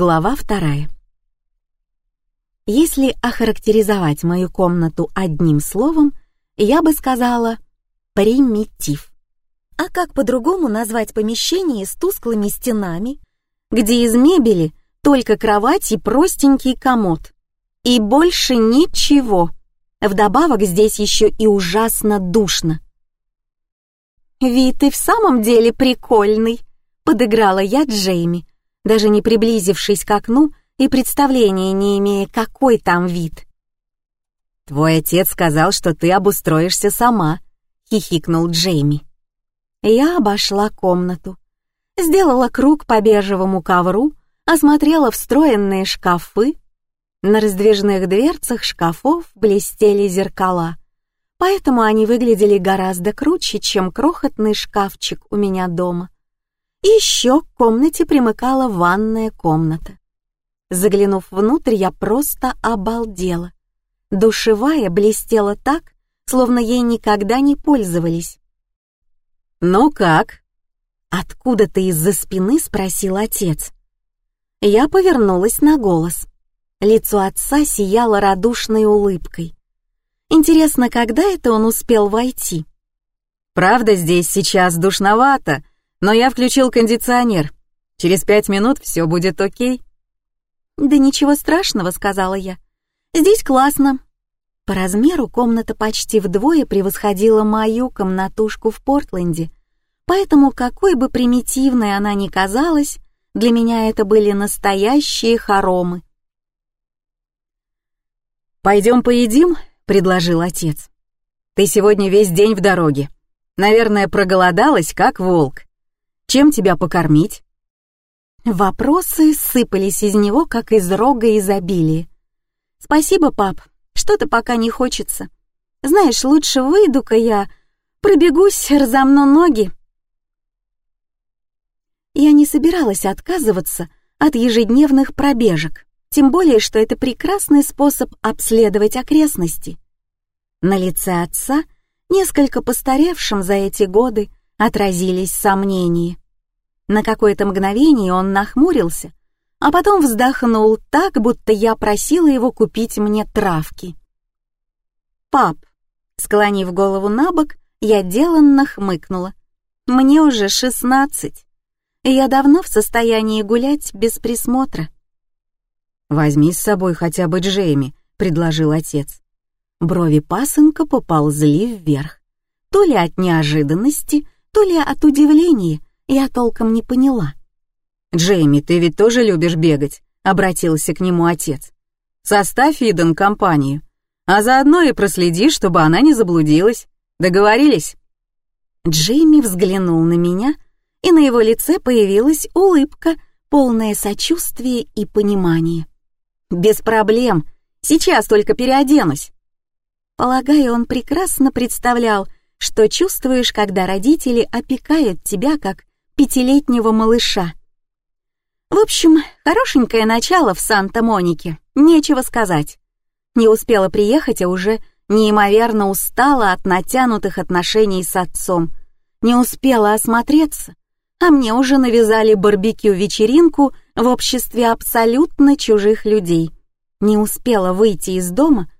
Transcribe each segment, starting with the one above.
Глава вторая. Если охарактеризовать мою комнату одним словом, я бы сказала «примитив». А как по-другому назвать помещение с тусклыми стенами, где из мебели только кровать и простенький комод? И больше ничего. Вдобавок здесь еще и ужасно душно. «Вид и в самом деле прикольный», — подыграла я Джейми, даже не приблизившись к окну и представления не имея, какой там вид. «Твой отец сказал, что ты обустроишься сама», — хихикнул Джейми. Я обошла комнату, сделала круг по бежевому ковру, осмотрела встроенные шкафы. На раздвижных дверцах шкафов блестели зеркала, поэтому они выглядели гораздо круче, чем крохотный шкафчик у меня дома. Еще к комнате примыкала ванная комната. Заглянув внутрь, я просто обалдела. Душевая блестела так, словно ей никогда не пользовались. «Ну как?» Откуда-то из-за спины спросил отец. Я повернулась на голос. Лицо отца сияло радушной улыбкой. Интересно, когда это он успел войти? «Правда, здесь сейчас душновато, но я включил кондиционер. Через пять минут все будет окей». «Да ничего страшного», — сказала я. «Здесь классно». По размеру комната почти вдвое превосходила мою комнатушку в Портленде, поэтому какой бы примитивной она ни казалась, для меня это были настоящие хоромы. «Пойдем поедим?» — предложил отец. «Ты сегодня весь день в дороге. Наверное, проголодалась, как волк. Чем тебя покормить?» Вопросы сыпались из него, как из рога изобилия. «Спасибо, пап, что-то пока не хочется. Знаешь, лучше выйду-ка я, пробегусь, разомну ноги». Я не собиралась отказываться от ежедневных пробежек, тем более, что это прекрасный способ обследовать окрестности. На лице отца, несколько постаревшим за эти годы, отразились сомнения. На какое-то мгновение он нахмурился, а потом вздохнул так, будто я просила его купить мне травки. «Пап», склонив голову на бок, я деланно хмыкнула. «Мне уже шестнадцать, и я давно в состоянии гулять без присмотра». «Возьми с собой хотя бы Джейми», — предложил отец. Брови пасынка поползли вверх. То ли от неожиданности, то ли от удивления, я толком не поняла. «Джейми, ты ведь тоже любишь бегать?» — обратился к нему отец. «Составь Иден компанию, а заодно и проследи, чтобы она не заблудилась. Договорились?» Джейми взглянул на меня, и на его лице появилась улыбка, полная сочувствия и понимания. «Без проблем, сейчас только переоденусь». Полагаю, он прекрасно представлял, что чувствуешь, когда родители опекают тебя как пятилетнего малыша. В общем, хорошенькое начало в Санта-Монике, нечего сказать. Не успела приехать, а уже неимоверно устала от натянутых отношений с отцом. Не успела осмотреться, а мне уже навязали барбекю-вечеринку в обществе абсолютно чужих людей. Не успела выйти из дома,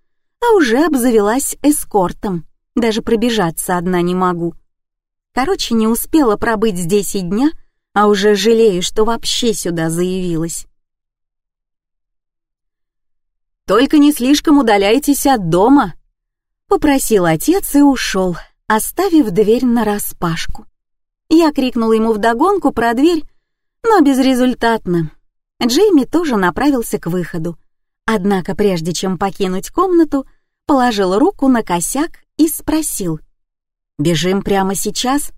а уже обзавелась эскортом. Даже пробежаться одна не могу. Короче, не успела пробыть здесь и дня, а уже жалею, что вообще сюда заявилась. «Только не слишком удаляйтесь от дома», — попросил отец и ушел, оставив дверь нараспашку. Я крикнула ему вдогонку про дверь, но безрезультатно. Джейми тоже направился к выходу. Однако прежде чем покинуть комнату, положил руку на косяк и спросил. «Бежим прямо сейчас?»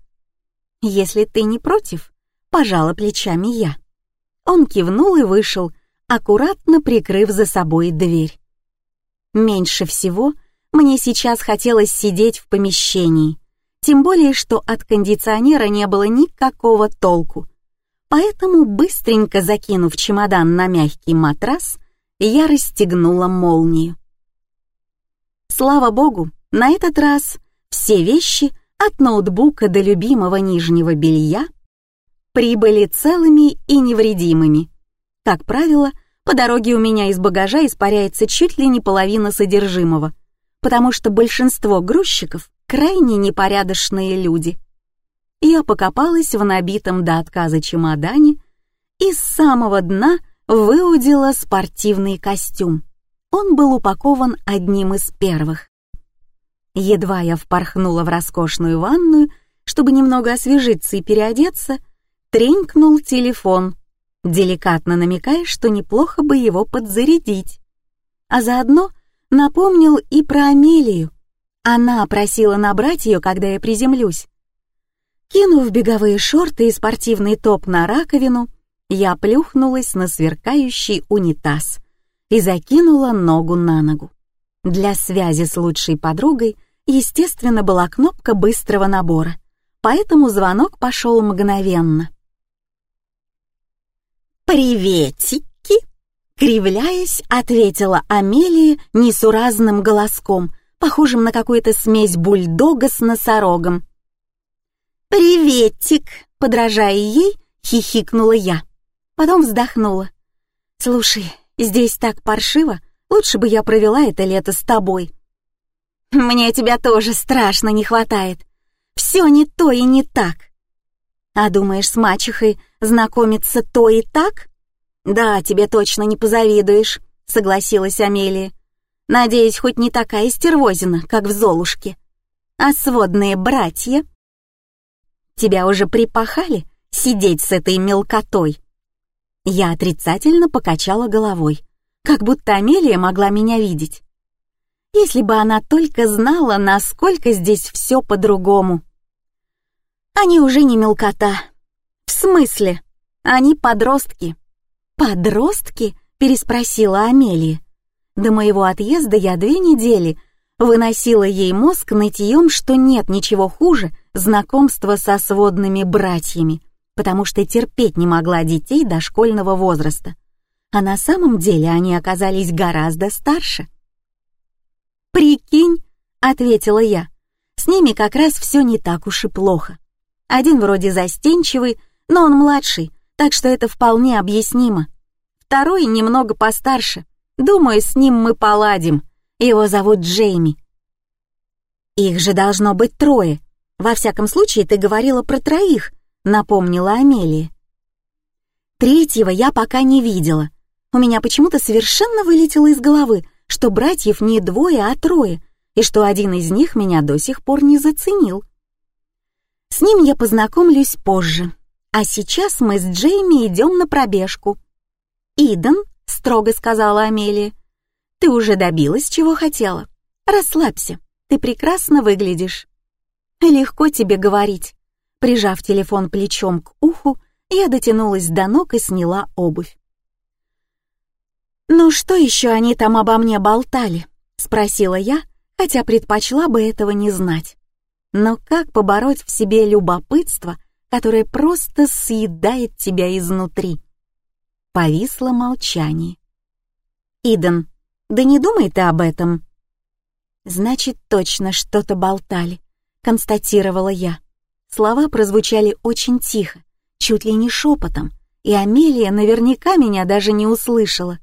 «Если ты не против», — пожала плечами я. Он кивнул и вышел, аккуратно прикрыв за собой дверь. Меньше всего мне сейчас хотелось сидеть в помещении, тем более, что от кондиционера не было никакого толку. Поэтому, быстренько закинув чемодан на мягкий матрас, я расстегнула молнию. Слава богу, на этот раз все вещи, от ноутбука до любимого нижнего белья, прибыли целыми и невредимыми. Как правило, по дороге у меня из багажа испаряется чуть ли не половина содержимого, потому что большинство грузчиков — крайне непорядочные люди. Я покопалась в набитом до отказа чемодане и с самого дна выудила спортивный костюм. Он был упакован одним из первых. Едва я впорхнула в роскошную ванную, чтобы немного освежиться и переодеться, тренькнул телефон, деликатно намекая, что неплохо бы его подзарядить. А заодно напомнил и про Амелию. Она просила набрать ее, когда я приземлюсь. Кинув беговые шорты и спортивный топ на раковину, я плюхнулась на сверкающий унитаз и закинула ногу на ногу. Для связи с лучшей подругой, естественно, была кнопка быстрого набора, поэтому звонок пошел мгновенно. «Приветики!» — кривляясь, ответила Амелия несуразным голоском, похожим на какую-то смесь бульдога с носорогом. «Приветик!» — подражая ей, хихикнула я. Потом вздохнула. «Слушай, здесь так паршиво, лучше бы я провела это лето с тобой». «Мне тебя тоже страшно не хватает. Все не то и не так». «А думаешь, с мачехой знакомиться то и так?» «Да, тебе точно не позавидуешь», — согласилась Амелия. «Надеюсь, хоть не такая стервозина, как в Золушке. А сводные братья?» «Тебя уже припахали сидеть с этой мелкотой?» Я отрицательно покачала головой, как будто Амелия могла меня видеть. Если бы она только знала, насколько здесь все по-другому. Они уже не мелкота. В смысле? Они подростки. Подростки? Переспросила Амелия. До моего отъезда я две недели выносила ей мозг нытьем, что нет ничего хуже знакомства со сводными братьями потому что терпеть не могла детей дошкольного возраста. А на самом деле они оказались гораздо старше. «Прикинь», — ответила я, — «с ними как раз все не так уж и плохо. Один вроде застенчивый, но он младший, так что это вполне объяснимо. Второй немного постарше. Думаю, с ним мы поладим. Его зовут Джейми». «Их же должно быть трое. Во всяком случае, ты говорила про троих», — напомнила Амелия. Третьего я пока не видела. У меня почему-то совершенно вылетело из головы, что братьев не двое, а трое, и что один из них меня до сих пор не заценил. С ним я познакомлюсь позже, а сейчас мы с Джейми идем на пробежку. «Иден», — строго сказала Амелия, — «ты уже добилась, чего хотела. Расслабься, ты прекрасно выглядишь». «Легко тебе говорить. Прижав телефон плечом к уху, я дотянулась до ног и сняла обувь. «Ну что еще они там обо мне болтали?» — спросила я, хотя предпочла бы этого не знать. Но как побороть в себе любопытство, которое просто съедает тебя изнутри? Повисло молчание. «Иден, да не думай ты об этом». «Значит, точно что-то болтали», — констатировала я. Слова прозвучали очень тихо, чуть ли не шепотом, и Амелия наверняка меня даже не услышала.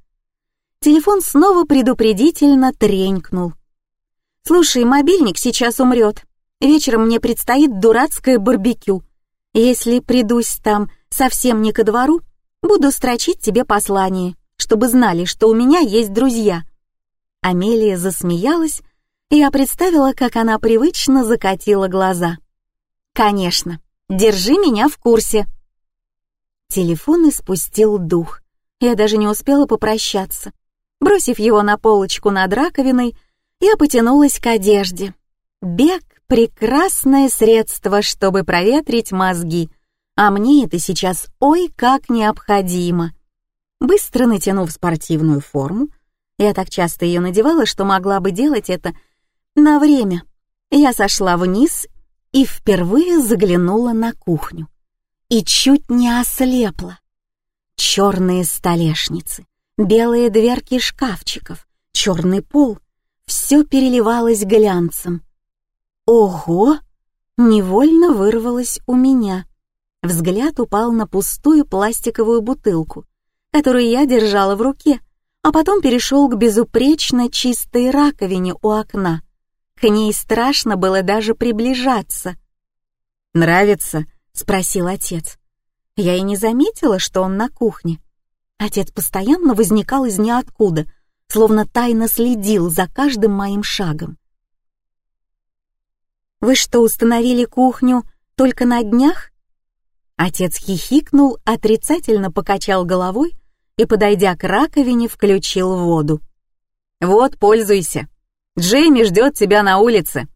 Телефон снова предупредительно тренькнул. «Слушай, мобильник сейчас умрет. Вечером мне предстоит дурацкое барбекю. Если придусь там совсем не ко двору, буду строчить тебе послание, чтобы знали, что у меня есть друзья». Амелия засмеялась, и я представила, как она привычно закатила глаза. «Конечно. Держи меня в курсе». Телефон испустил дух. Я даже не успела попрощаться. Бросив его на полочку над раковиной, я потянулась к одежде. Бег — прекрасное средство, чтобы проветрить мозги, а мне это сейчас ой как необходимо. Быстро натянув спортивную форму, я так часто ее надевала, что могла бы делать это на время. Я сошла вниз и впервые заглянула на кухню. И чуть не ослепла. Черные столешницы, белые дверки шкафчиков, черный пол — все переливалось глянцем. Ого! Невольно вырвалось у меня. Взгляд упал на пустую пластиковую бутылку, которую я держала в руке, а потом перешел к безупречно чистой раковине у окна. К ней страшно было даже приближаться. «Нравится?» — спросил отец. Я и не заметила, что он на кухне. Отец постоянно возникал из ниоткуда, словно тайно следил за каждым моим шагом. «Вы что, установили кухню только на днях?» Отец хихикнул, отрицательно покачал головой и, подойдя к раковине, включил воду. «Вот, пользуйся. Джейми ждет тебя на улице.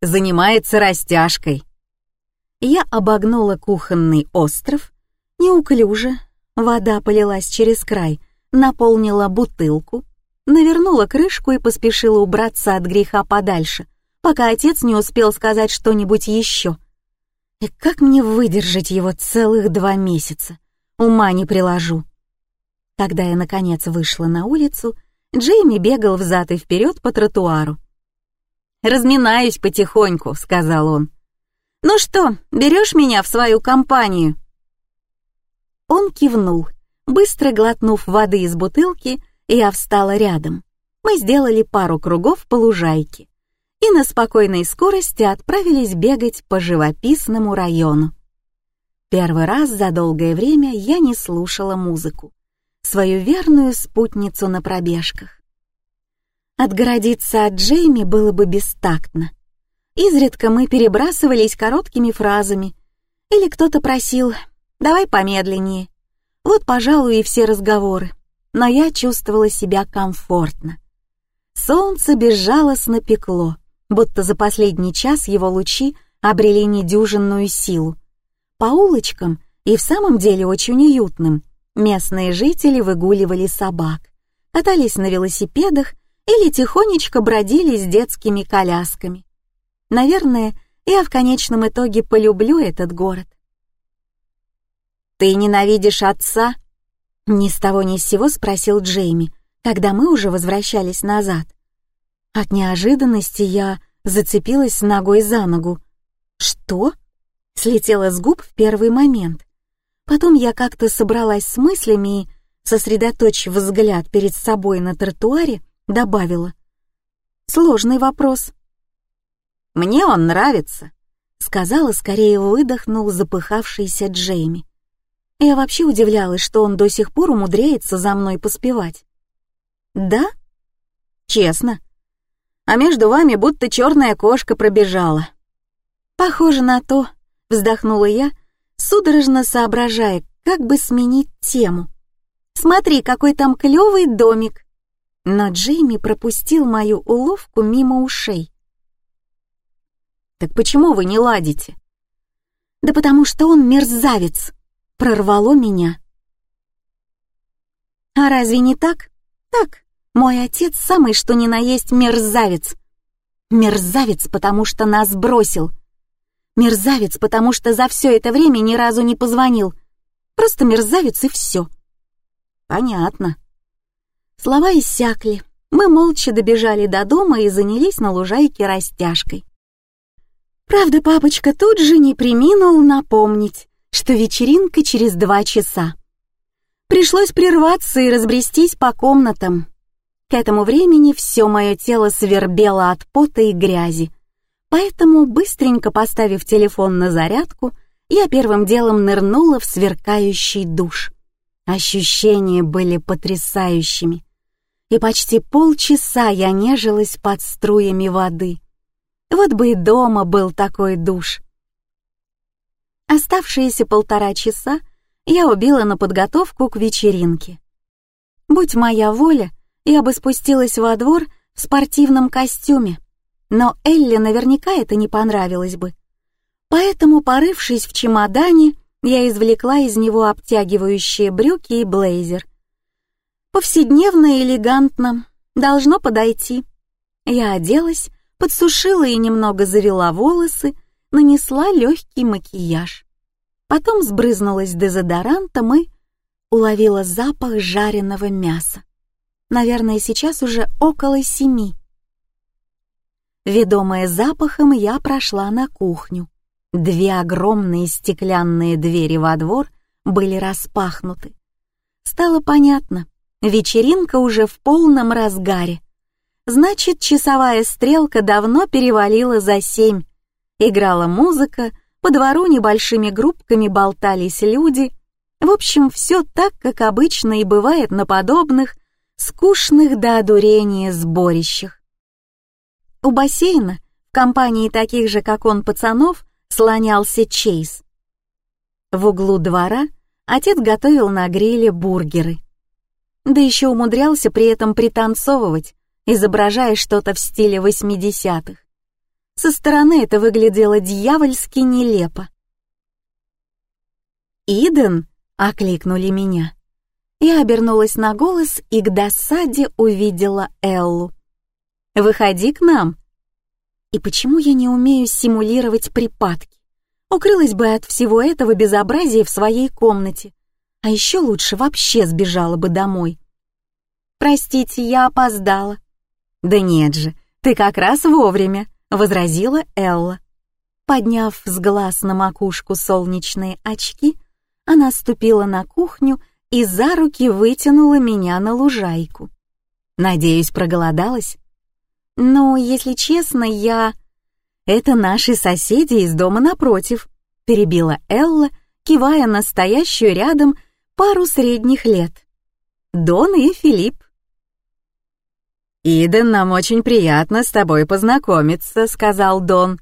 Занимается растяжкой». Я обогнула кухонный остров, неуклюже, вода полилась через край, наполнила бутылку, навернула крышку и поспешила убраться от греха подальше, пока отец не успел сказать что-нибудь еще. И как мне выдержать его целых два месяца? Ума не приложу. Когда я, наконец, вышла на улицу, Джейми бегал взад и вперед по тротуару. «Разминаюсь потихоньку», — сказал он. «Ну что, берешь меня в свою компанию?» Он кивнул. Быстро глотнув воды из бутылки, я встала рядом. Мы сделали пару кругов по лужайке и на спокойной скорости отправились бегать по живописному району. Первый раз за долгое время я не слушала музыку, свою верную спутницу на пробежках. Отгородиться от Джейми было бы бестактно. Изредка мы перебрасывались короткими фразами, или кто-то просил «давай помедленнее». Вот, пожалуй, и все разговоры, но я чувствовала себя комфортно. Солнце безжалостно пекло, будто за последний час его лучи обрели недюжинную силу. По улочкам, и в самом деле очень уютным, местные жители выгуливали собак, катались на велосипедах или тихонечко бродили с детскими колясками. Наверное, я в конечном итоге полюблю этот город. «Ты ненавидишь отца?» Ни с того ни с сего спросил Джейми, когда мы уже возвращались назад. От неожиданности я зацепилась ногой за ногу. «Что?» — слетела с губ в первый момент. Потом я как-то собралась с мыслями и, сосредоточив взгляд перед собой на тротуаре, добавила. «Сложный вопрос». «Мне он нравится», — сказала, скорее выдохнул запыхавшийся Джейми. Я вообще удивлялась, что он до сих пор умудряется за мной поспевать. «Да?» «Честно», а между вами будто черная кошка пробежала». «Похоже на то», — вздохнула я, судорожно соображая, как бы сменить тему. «Смотри, какой там клевый домик!» Но Джейми пропустил мою уловку мимо ушей. «Так почему вы не ладите?» «Да потому что он мерзавец!» — прорвало меня. «А разве не так?» «Так, мой отец самый что ни на есть мерзавец. Мерзавец, потому что нас бросил. Мерзавец, потому что за все это время ни разу не позвонил. Просто мерзавец и все. Понятно. Слова иссякли. Мы молча добежали до дома и занялись на лужайке растяжкой. Правда, папочка тут же не приминул напомнить, что вечеринка через два часа. Пришлось прерваться и разбрестись по комнатам, к этому времени все мое тело свербело от пота и грязи, поэтому, быстренько поставив телефон на зарядку, я первым делом нырнула в сверкающий душ. Ощущения были потрясающими, и почти полчаса я нежилась под струями воды. Вот бы и дома был такой душ. Оставшиеся полтора часа я убила на подготовку к вечеринке. Будь моя воля, я бы спустилась во двор в спортивном костюме, но Элли наверняка это не понравилось бы. Поэтому, порывшись в чемодане, я извлекла из него обтягивающие брюки и блейзер. Повседневно и элегантно, должно подойти. Я оделась, подсушила и немного завела волосы, нанесла легкий макияж. Потом сбрызнулась дезодорантом и уловила запах жареного мяса. Наверное, сейчас уже около семи. Ведомая запахом, я прошла на кухню. Две огромные стеклянные двери во двор были распахнуты. Стало понятно, вечеринка уже в полном разгаре. Значит, часовая стрелка давно перевалила за семь. Играла музыка, по двору небольшими группками болтались люди. В общем, все так, как обычно и бывает на подобных, скучных до одурения сборищах. У бассейна, в компании таких же, как он, пацанов, слонялся Чейз. В углу двора отец готовил на гриле бургеры. Да еще умудрялся при этом пританцовывать, изображая что-то в стиле 80-х. Со стороны это выглядело дьявольски нелепо. «Иден!» — окликнули меня. Я обернулась на голос и к досаде увидела Эллу. «Выходи к нам!» И почему я не умею симулировать припадки? Укрылась бы от всего этого безобразия в своей комнате. А еще лучше вообще сбежала бы домой. «Простите, я опоздала». «Да нет же, ты как раз вовремя», — возразила Элла. Подняв с глаз на макушку солнечные очки, она ступила на кухню и за руки вытянула меня на лужайку. Надеюсь, проголодалась? Ну, если честно, я... «Это наши соседи из дома напротив», — перебила Элла, кивая на стоящую рядом пару средних лет. «Дон и Филипп». «Иден, нам очень приятно с тобой познакомиться», — сказал Дон.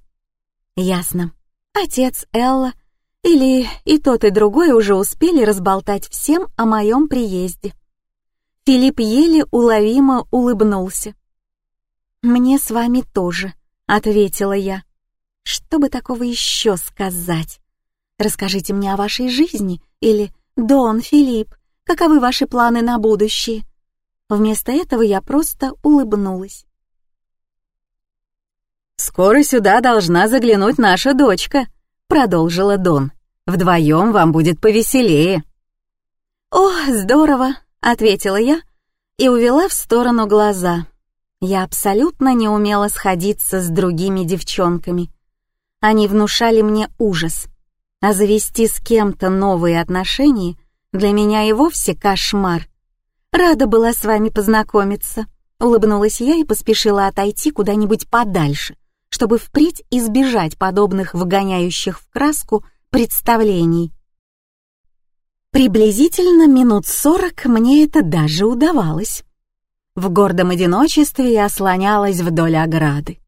«Ясно. Отец Элла или и тот, и другой уже успели разболтать всем о моем приезде». Филипп еле уловимо улыбнулся. «Мне с вами тоже», ответила я. Что бы такого еще сказать? Расскажите мне о вашей жизни или Дон Филипп, каковы ваши планы на будущее? Вместо этого я просто улыбнулась. «Скоро сюда должна заглянуть наша дочка», — продолжила Дон. «Вдвоем вам будет повеселее». «О, здорово», — ответила я и увела в сторону глаза. Я абсолютно не умела сходиться с другими девчонками. Они внушали мне ужас. А завести с кем-то новые отношения для меня и вовсе кошмар. Рада была с вами познакомиться. Улыбнулась я и поспешила отойти куда-нибудь подальше, чтобы впредь избежать подобных вгоняющих в краску представлений. Приблизительно минут сорок мне это даже удавалось. В гордом одиночестве я слонялась вдоль ограды.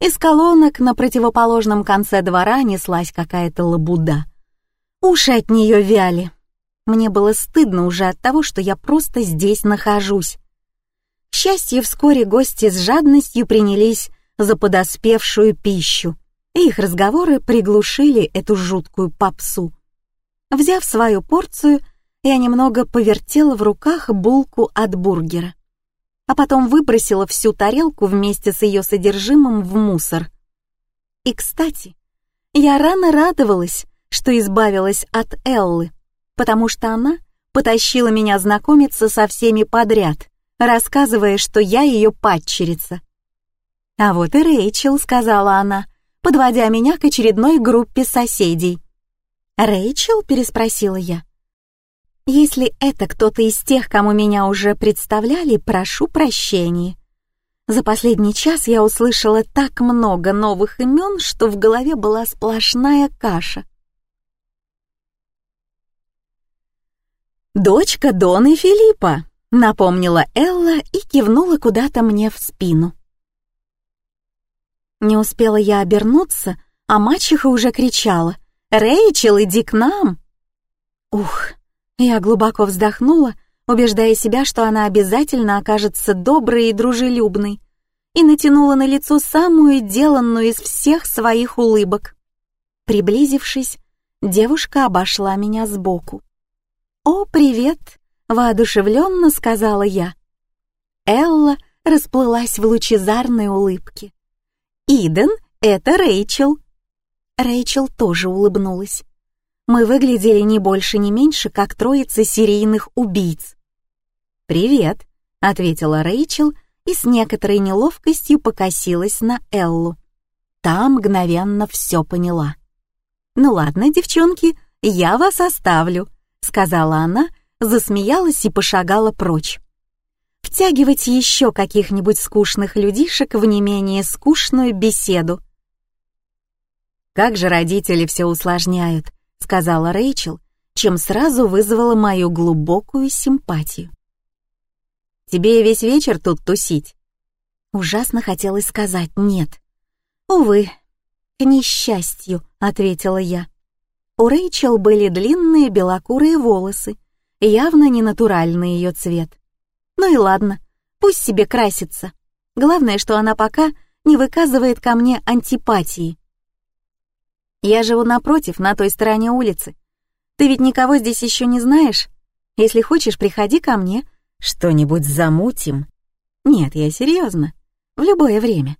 Из колонок на противоположном конце двора неслась какая-то лабуда. Уши от нее вяли. Мне было стыдно уже от того, что я просто здесь нахожусь. К счастью, вскоре гости с жадностью принялись за подоспевшую пищу, и их разговоры приглушили эту жуткую попсу. Взяв свою порцию, я немного повертела в руках булку от бургера а потом выбросила всю тарелку вместе с ее содержимым в мусор. И, кстати, я рано радовалась, что избавилась от Эллы, потому что она потащила меня знакомиться со всеми подряд, рассказывая, что я ее падчерица. «А вот и Рэйчел», — сказала она, подводя меня к очередной группе соседей. «Рэйчел?» — переспросила я. Если это кто-то из тех, кому меня уже представляли, прошу прощения. За последний час я услышала так много новых имен, что в голове была сплошная каша. «Дочка Доны Филиппа», — напомнила Элла и кивнула куда-то мне в спину. Не успела я обернуться, а мачеха уже кричала «Рэйчел, иди к нам!» Ух, я глубоко вздохнула, убеждая себя, что она обязательно окажется доброй и дружелюбной, и натянула на лицо самую деланную из всех своих улыбок. Приблизившись, девушка обошла меня сбоку. «О, привет!» — воодушевленно сказала я. Элла расплылась в лучезарной улыбке. «Иден, это Рэйчел!» Рэйчел тоже улыбнулась мы выглядели не больше, не меньше, как троица серийных убийц. «Привет», — ответила Рэйчел и с некоторой неловкостью покосилась на Эллу. Та мгновенно все поняла. «Ну ладно, девчонки, я вас оставлю», — сказала она, засмеялась и пошагала прочь. Втягивать еще каких-нибудь скучных людишек в не менее скучную беседу. «Как же родители все усложняют», — сказала Рэйчел, чем сразу вызвала мою глубокую симпатию. «Тебе весь вечер тут тусить?» Ужасно хотелось сказать «нет». «Увы, к несчастью», — ответила я. У Рэйчел были длинные белокурые волосы, явно не натуральный ее цвет. Ну и ладно, пусть себе красится. Главное, что она пока не выказывает ко мне антипатии. Я живу напротив, на той стороне улицы. Ты ведь никого здесь еще не знаешь? Если хочешь, приходи ко мне. Что-нибудь замутим? Нет, я серьезно. В любое время.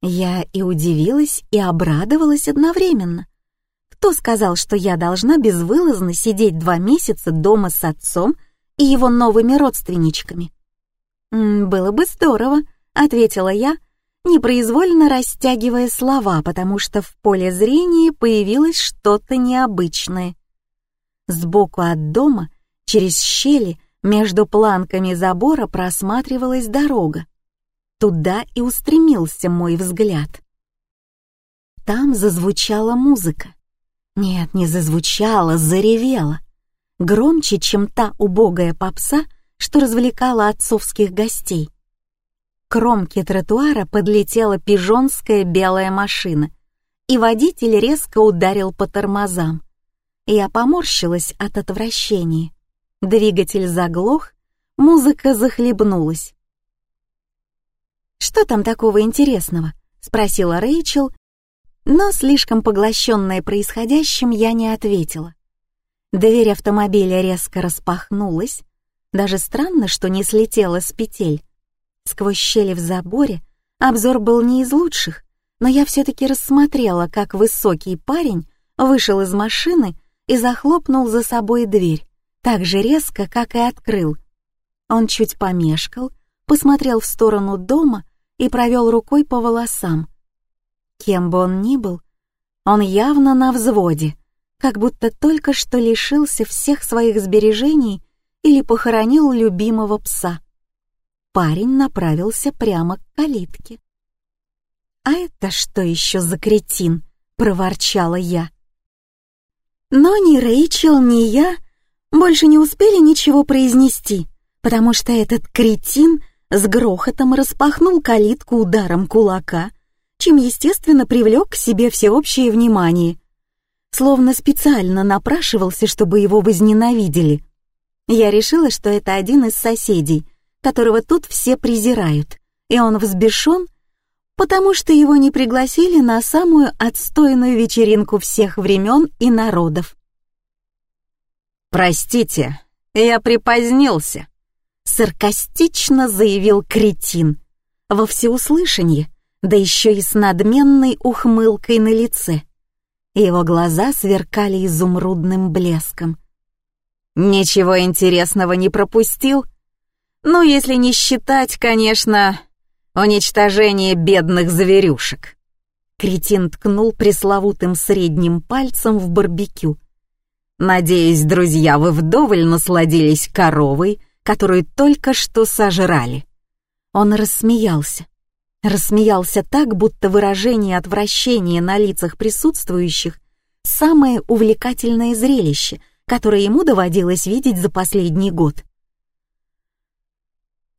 Я и удивилась, и обрадовалась одновременно. Кто сказал, что я должна безвылазно сидеть два месяца дома с отцом и его новыми родственничками? «Было бы здорово», — ответила я, непроизвольно растягивая слова, потому что в поле зрения появилось что-то необычное. Сбоку от дома, через щели, между планками забора просматривалась дорога. Туда и устремился мой взгляд. Там зазвучала музыка. Нет, не зазвучала, заревела. Громче, чем та убогая попса, что развлекала отцовских гостей. Кромке тротуара подлетела пижонская белая машина, и водитель резко ударил по тормозам. Я поморщилась от отвращения. Двигатель заглох, музыка захлебнулась. «Что там такого интересного?» — спросила Рэйчел но слишком поглощенная происходящим я не ответила. Дверь автомобиля резко распахнулась, даже странно, что не слетела с петель. Сквозь щели в заборе обзор был не из лучших, но я все-таки рассмотрела, как высокий парень вышел из машины и захлопнул за собой дверь, так же резко, как и открыл. Он чуть помешкал, посмотрел в сторону дома и провел рукой по волосам. Кем бы он ни был, он явно на взводе, как будто только что лишился всех своих сбережений или похоронил любимого пса. Парень направился прямо к калитке. «А это что еще за кретин?» — проворчала я. Но ни Рэйчел, ни я больше не успели ничего произнести, потому что этот кретин с грохотом распахнул калитку ударом кулака — чем, естественно, привлек к себе всеобщее внимание. Словно специально напрашивался, чтобы его возненавидели. Я решила, что это один из соседей, которого тут все презирают, и он взбешен, потому что его не пригласили на самую отстойную вечеринку всех времен и народов. «Простите, я припозднился», — саркастично заявил кретин. Во всеуслышание, да еще и с надменной ухмылкой на лице. Его глаза сверкали изумрудным блеском. «Ничего интересного не пропустил? Ну, если не считать, конечно, уничтожение бедных зверюшек». Кретин ткнул пресловутым средним пальцем в барбекю. «Надеюсь, друзья, вы вдоволь насладились коровой, которую только что сожрали». Он рассмеялся рассмеялся так, будто выражение отвращения на лицах присутствующих — самое увлекательное зрелище, которое ему доводилось видеть за последний год.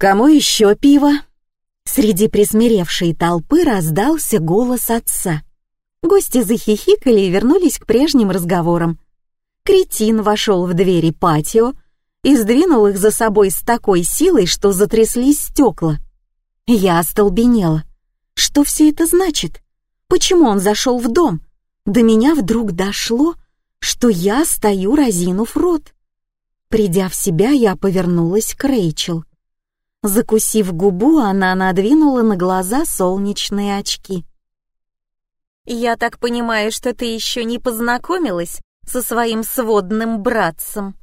«Кому еще пиво?» Среди присмиревшей толпы раздался голос отца. Гости захихикали и вернулись к прежним разговорам. Кретин вошел в двери патио и сдвинул их за собой с такой силой, что затряслись стекла. Я остолбенела. Что все это значит? Почему он зашел в дом? До меня вдруг дошло, что я стою разинув рот. Придя в себя, я повернулась к Рэйчел. Закусив губу, она надвинула на глаза солнечные очки. «Я так понимаю, что ты еще не познакомилась со своим сводным братцем?»